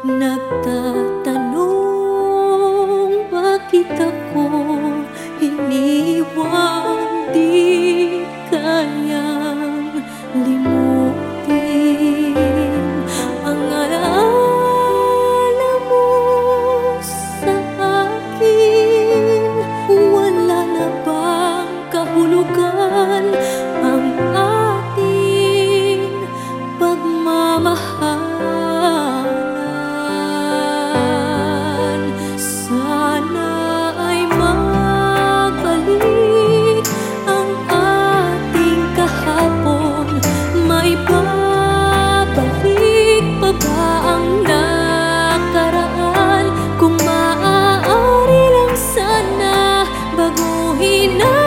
Nagtatanong bakit ako iniwang di he knows.